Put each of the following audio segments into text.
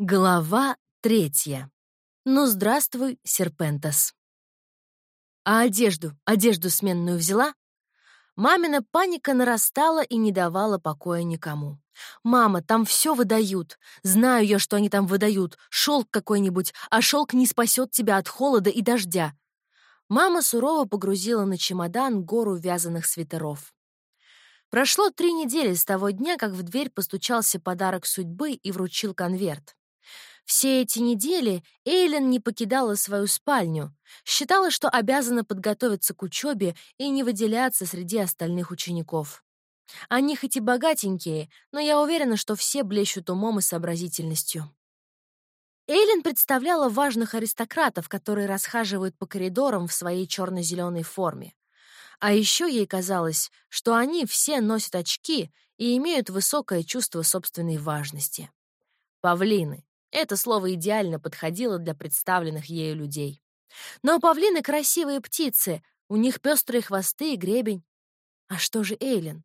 Глава третья. Ну, здравствуй, Серпентас. А одежду, одежду сменную взяла? Мамина паника нарастала и не давала покоя никому. «Мама, там все выдают. Знаю я, что они там выдают. Шелк какой-нибудь, а шелк не спасет тебя от холода и дождя». Мама сурово погрузила на чемодан гору вязаных свитеров. Прошло три недели с того дня, как в дверь постучался подарок судьбы и вручил конверт. Все эти недели Эйлен не покидала свою спальню, считала, что обязана подготовиться к учебе и не выделяться среди остальных учеников. Они хоть и богатенькие, но я уверена, что все блещут умом и сообразительностью. Эйлен представляла важных аристократов, которые расхаживают по коридорам в своей черно-зеленой форме. А еще ей казалось, что они все носят очки и имеют высокое чувство собственной важности. Павлины. Это слово идеально подходило для представленных ею людей. Но павлины — красивые птицы, у них пестрые хвосты и гребень. А что же Эйлин?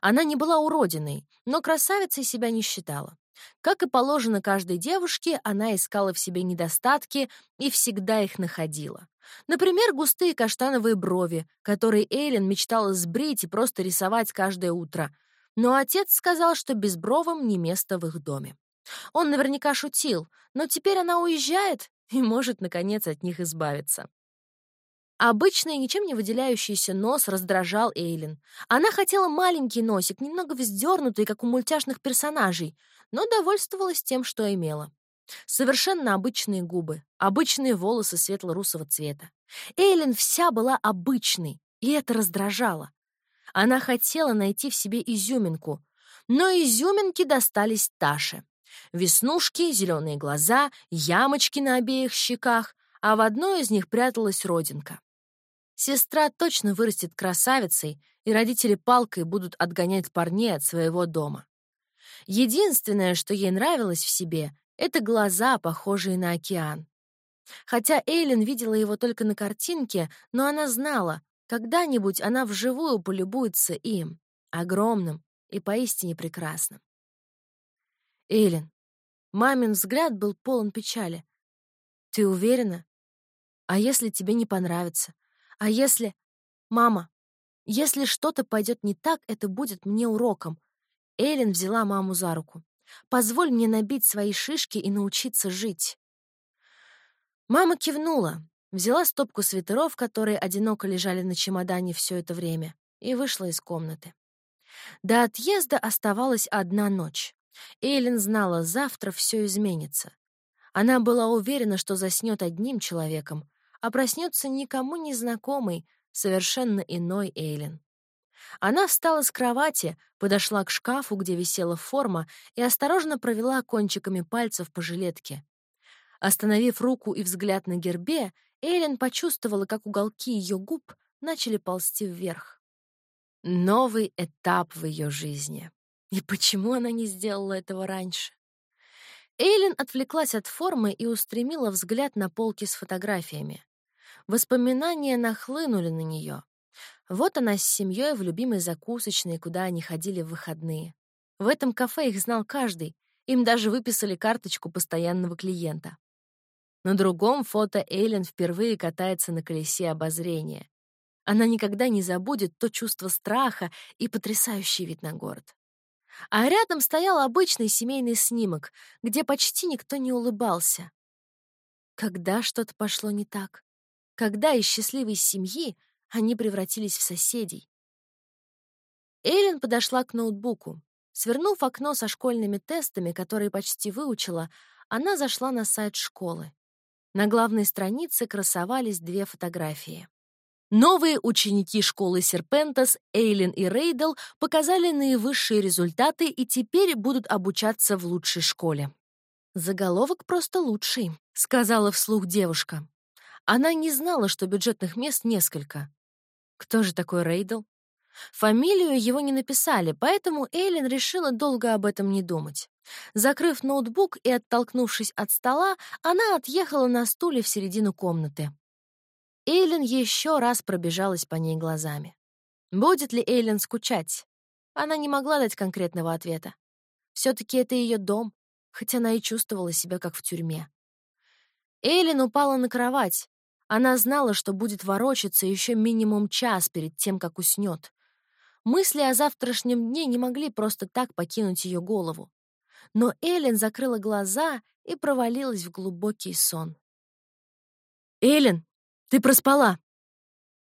Она не была уродиной, но красавицей себя не считала. Как и положено каждой девушке, она искала в себе недостатки и всегда их находила. Например, густые каштановые брови, которые Эйлин мечтала сбрить и просто рисовать каждое утро. Но отец сказал, что безбровым не место в их доме. Он наверняка шутил, но теперь она уезжает и может, наконец, от них избавиться. Обычный, ничем не выделяющийся нос раздражал Эйлин. Она хотела маленький носик, немного вздернутый, как у мультяшных персонажей, но довольствовалась тем, что имела. Совершенно обычные губы, обычные волосы светло-русого цвета. Эйлин вся была обычной, и это раздражало. Она хотела найти в себе изюминку, но изюминки достались Таше. Веснушки, зеленые глаза, ямочки на обеих щеках, а в одной из них пряталась родинка. Сестра точно вырастет красавицей, и родители палкой будут отгонять парней от своего дома. Единственное, что ей нравилось в себе, это глаза, похожие на океан. Хотя Эйлин видела его только на картинке, но она знала, когда-нибудь она вживую полюбуется им, огромным и поистине прекрасным. Эйлин. Мамин взгляд был полон печали. Ты уверена? А если тебе не понравится? А если... Мама, если что-то пойдет не так, это будет мне уроком. Эйлин взяла маму за руку. Позволь мне набить свои шишки и научиться жить. Мама кивнула, взяла стопку свитеров, которые одиноко лежали на чемодане все это время, и вышла из комнаты. До отъезда оставалась одна ночь. Эйлин знала, завтра все изменится. Она была уверена, что заснет одним человеком, а проснется никому незнакомый, совершенно иной Эйлин. Она встала с кровати, подошла к шкафу, где висела форма, и осторожно провела кончиками пальцев по жилетке. Остановив руку и взгляд на гербе, Эйлин почувствовала, как уголки ее губ начали ползти вверх. Новый этап в ее жизни. И почему она не сделала этого раньше? Эйлин отвлеклась от формы и устремила взгляд на полки с фотографиями. Воспоминания нахлынули на нее. Вот она с семьей в любимой закусочной, куда они ходили в выходные. В этом кафе их знал каждый, им даже выписали карточку постоянного клиента. На другом фото Эйлин впервые катается на колесе обозрения. Она никогда не забудет то чувство страха и потрясающий вид на город. А рядом стоял обычный семейный снимок, где почти никто не улыбался. Когда что-то пошло не так? Когда из счастливой семьи они превратились в соседей? Эйлин подошла к ноутбуку. Свернув окно со школьными тестами, которые почти выучила, она зашла на сайт школы. На главной странице красовались две фотографии. Новые ученики школы Серпентас, Эйлин и Рейдл показали наивысшие результаты и теперь будут обучаться в лучшей школе. «Заголовок просто лучший», — сказала вслух девушка. Она не знала, что бюджетных мест несколько. Кто же такой Рейдл? Фамилию его не написали, поэтому Эйлин решила долго об этом не думать. Закрыв ноутбук и оттолкнувшись от стола, она отъехала на стуле в середину комнаты. Эйлин еще раз пробежалась по ней глазами. Будет ли Эйлин скучать? Она не могла дать конкретного ответа. все таки это ее дом, хоть она и чувствовала себя как в тюрьме. Эйлин упала на кровать. Она знала, что будет ворочаться еще минимум час перед тем, как уснет. Мысли о завтрашнем дне не могли просто так покинуть ее голову. Но Эллен закрыла глаза и провалилась в глубокий сон. «Эллен, ты проспала!»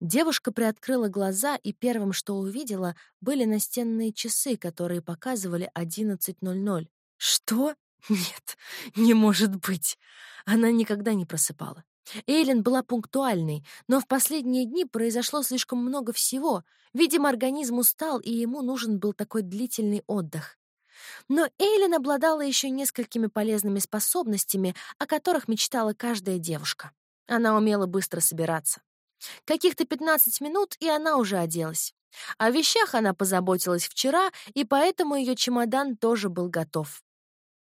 Девушка приоткрыла глаза, и первым, что увидела, были настенные часы, которые показывали 11.00. «Что? Нет, не может быть!» Она никогда не просыпала. Эйлин была пунктуальной, но в последние дни произошло слишком много всего. Видимо, организм устал, и ему нужен был такой длительный отдых. Но Эйлин обладала еще несколькими полезными способностями, о которых мечтала каждая девушка. Она умела быстро собираться. Каких-то 15 минут, и она уже оделась. О вещах она позаботилась вчера, и поэтому ее чемодан тоже был готов.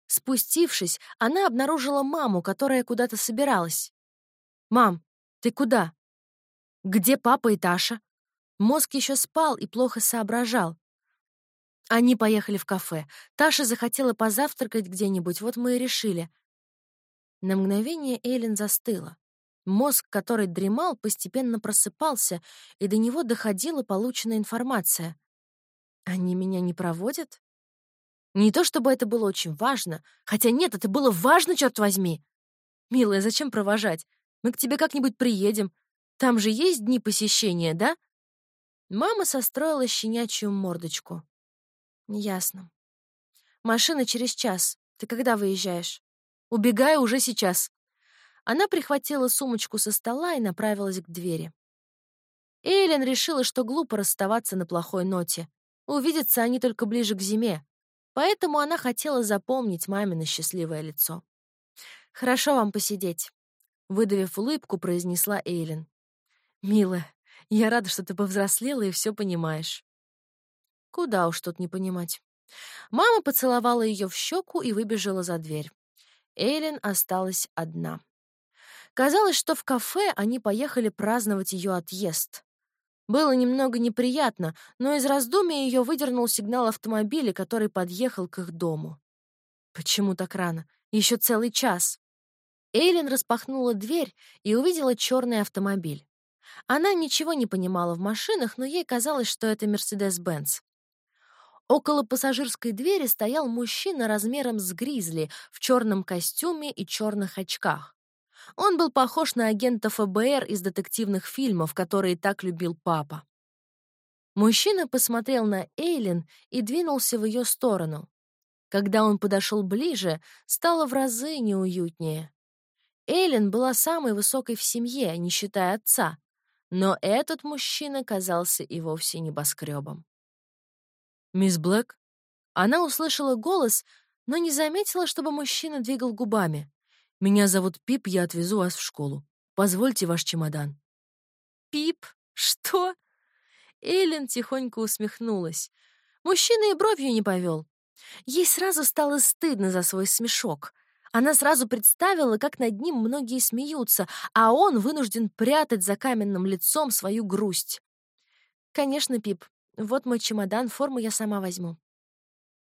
Спустившись, она обнаружила маму, которая куда-то собиралась. «Мам, ты куда?» «Где папа и Таша?» Мозг еще спал и плохо соображал. Они поехали в кафе. Таша захотела позавтракать где-нибудь, вот мы и решили. На мгновение Эйлин застыла. Мозг, который дремал, постепенно просыпался, и до него доходила полученная информация. «Они меня не проводят?» Не то чтобы это было очень важно, хотя нет, это было важно, черт возьми. «Милая, зачем провожать? Мы к тебе как-нибудь приедем. Там же есть дни посещения, да?» Мама состроила щенячью мордочку. «Ясно. Машина через час. Ты когда выезжаешь?» «Убегаю уже сейчас», она прихватила сумочку со стола и направилась к двери. Эйлен решила, что глупо расставаться на плохой ноте. Увидятся они только ближе к зиме. Поэтому она хотела запомнить мамино счастливое лицо. «Хорошо вам посидеть», — выдавив улыбку, произнесла Эйлен. «Милая, я рада, что ты повзрослела и все понимаешь». Куда уж тут не понимать. Мама поцеловала ее в щеку и выбежала за дверь. Эйлен осталась одна. Казалось, что в кафе они поехали праздновать ее отъезд. Было немного неприятно, но из раздумья ее выдернул сигнал автомобиля, который подъехал к их дому. Почему так рано? Еще целый час. Эйлин распахнула дверь и увидела черный автомобиль. Она ничего не понимала в машинах, но ей казалось, что это Мерседес-Бенц. Около пассажирской двери стоял мужчина размером с гризли в черном костюме и черных очках. Он был похож на агента ФБР из детективных фильмов, которые так любил папа. Мужчина посмотрел на Эйлин и двинулся в ее сторону. Когда он подошел ближе, стало в разы неуютнее. Эйлин была самой высокой в семье, не считая отца, но этот мужчина казался и вовсе небоскребом. «Мисс Блэк?» Она услышала голос, но не заметила, чтобы мужчина двигал губами. Меня зовут Пип, я отвезу вас в школу. Позвольте ваш чемодан». «Пип? Что?» Эйлин тихонько усмехнулась. Мужчина и бровью не повел. Ей сразу стало стыдно за свой смешок. Она сразу представила, как над ним многие смеются, а он вынужден прятать за каменным лицом свою грусть. «Конечно, Пип. Вот мой чемодан, форму я сама возьму».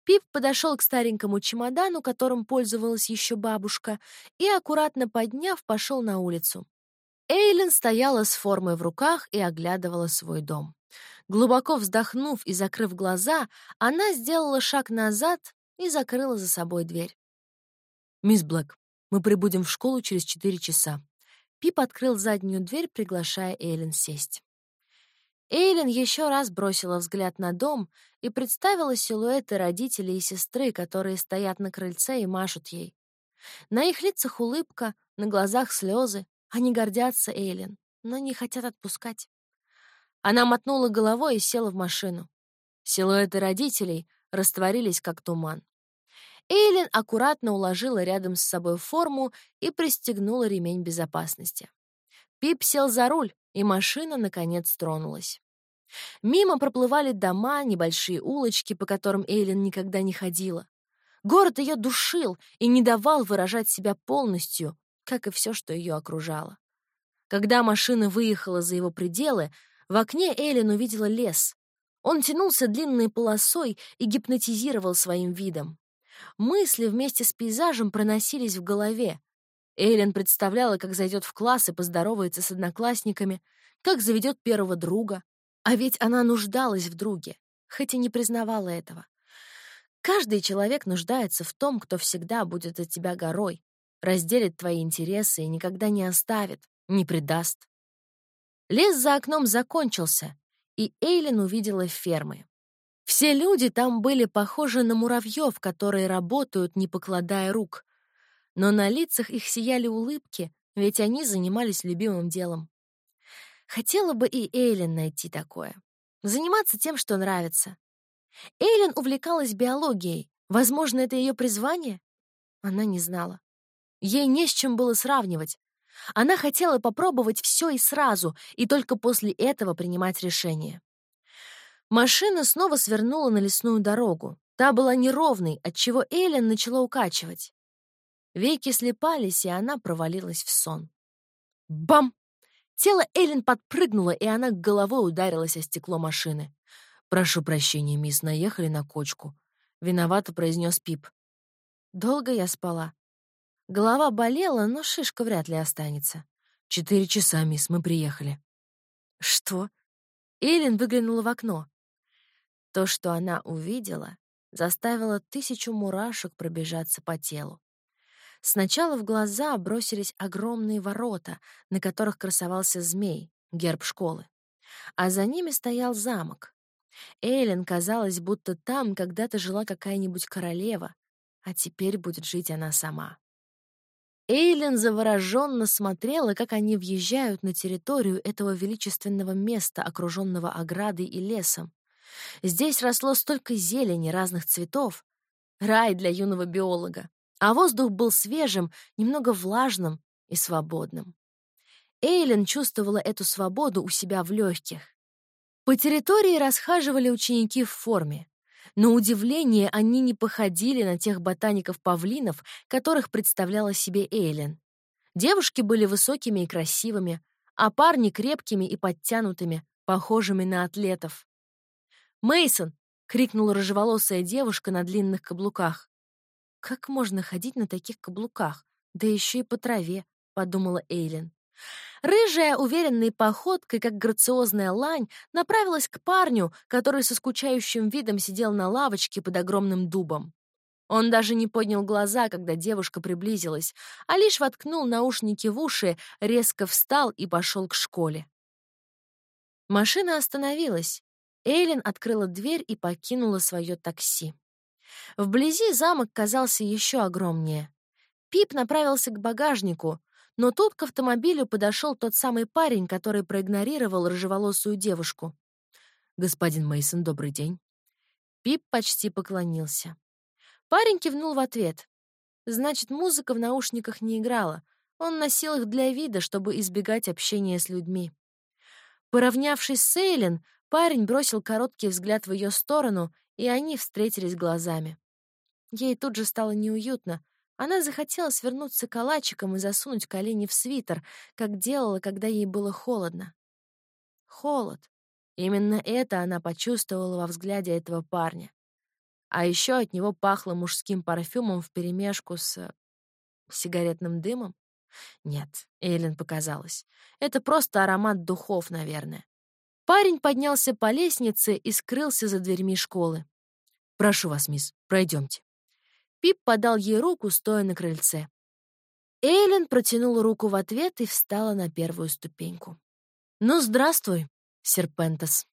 Пип подошел к старенькому чемодану, которым пользовалась еще бабушка, и, аккуратно подняв, пошел на улицу. Эйлин стояла с формой в руках и оглядывала свой дом. Глубоко вздохнув и закрыв глаза, она сделала шаг назад и закрыла за собой дверь. «Мисс Блэк, мы прибудем в школу через четыре часа». Пип открыл заднюю дверь, приглашая Эйлин сесть. Эйлин еще раз бросила взгляд на дом и представила силуэты родителей и сестры, которые стоят на крыльце и машут ей. На их лицах улыбка, на глазах слезы. Они гордятся Эйлин, но не хотят отпускать. Она мотнула головой и села в машину. Силуэты родителей растворились, как туман. Эйлин аккуратно уложила рядом с собой форму и пристегнула ремень безопасности. Пип сел за руль, и машина, наконец, тронулась. Мимо проплывали дома, небольшие улочки, по которым Эйлин никогда не ходила. Город ее душил и не давал выражать себя полностью, как и все, что ее окружало. Когда машина выехала за его пределы, в окне Эйлин увидела лес. Он тянулся длинной полосой и гипнотизировал своим видом. Мысли вместе с пейзажем проносились в голове. Эйлен представляла, как зайдет в класс и поздоровается с одноклассниками, как заведет первого друга. А ведь она нуждалась в друге, хоть и не признавала этого. Каждый человек нуждается в том, кто всегда будет от тебя горой, разделит твои интересы и никогда не оставит, не предаст. Лес за окном закончился, и Эйлин увидела фермы. Все люди там были похожи на муравьев, которые работают, не покладая рук. Но на лицах их сияли улыбки, ведь они занимались любимым делом. Хотела бы и Эйлин найти такое. Заниматься тем, что нравится. Эйлин увлекалась биологией. Возможно, это ее призвание? Она не знала. Ей не с чем было сравнивать. Она хотела попробовать все и сразу, и только после этого принимать решение. Машина снова свернула на лесную дорогу. Та была неровной, отчего Эйлин начала укачивать. Веки слепались, и она провалилась в сон. Бам! Тело Эйлин подпрыгнуло, и она головой ударилась о стекло машины. «Прошу прощения, мисс, наехали на кочку», — виновато произнес Пип. Долго я спала. Голова болела, но шишка вряд ли останется. «Четыре часа, мисс, мы приехали». «Что?» Эйлин выглянула в окно. То, что она увидела, заставило тысячу мурашек пробежаться по телу. Сначала в глаза бросились огромные ворота, на которых красовался змей, герб школы. А за ними стоял замок. Эйлин казалось, будто там когда-то жила какая-нибудь королева, а теперь будет жить она сама. Эйлин завороженно смотрела, как они въезжают на территорию этого величественного места, окруженного оградой и лесом. Здесь росло столько зелени разных цветов. Рай для юного биолога. А воздух был свежим, немного влажным и свободным. Эйлин чувствовала эту свободу у себя в легких. По территории расхаживали ученики в форме. На удивление, они не походили на тех ботаников-павлинов, которых представляла себе Эйлин. Девушки были высокими и красивыми, а парни — крепкими и подтянутыми, похожими на атлетов. Мейсон! крикнула рыжеволосая девушка на длинных каблуках. «Как можно ходить на таких каблуках? Да еще и по траве», — подумала Эйлин. Рыжая, уверенной походкой, как грациозная лань, направилась к парню, который со скучающим видом сидел на лавочке под огромным дубом. Он даже не поднял глаза, когда девушка приблизилась, а лишь воткнул наушники в уши, резко встал и пошел к школе. Машина остановилась. Эйлин открыла дверь и покинула свое такси. Вблизи замок казался еще огромнее. Пип направился к багажнику, но тут к автомобилю подошел тот самый парень, который проигнорировал рыжеволосую девушку. «Господин Мейсон, добрый день». Пип почти поклонился. Парень кивнул в ответ. Значит, музыка в наушниках не играла. Он носил их для вида, чтобы избегать общения с людьми. Поравнявшись с Эйлин, парень бросил короткий взгляд в ее сторону, и они встретились глазами. Ей тут же стало неуютно, она захотела свернуться калачиком и засунуть колени в свитер, как делала, когда ей было холодно. Холод. Именно это она почувствовала во взгляде этого парня. А еще от него пахло мужским парфюмом вперемешку с... сигаретным дымом. Нет, Эйлин показалось. Это просто аромат духов, наверное. Парень поднялся по лестнице и скрылся за дверьми школы. «Прошу вас, мисс, пройдемте». Пип подал ей руку, стоя на крыльце. Эйлин протянула руку в ответ и встала на первую ступеньку. «Ну, здравствуй, Серпентес».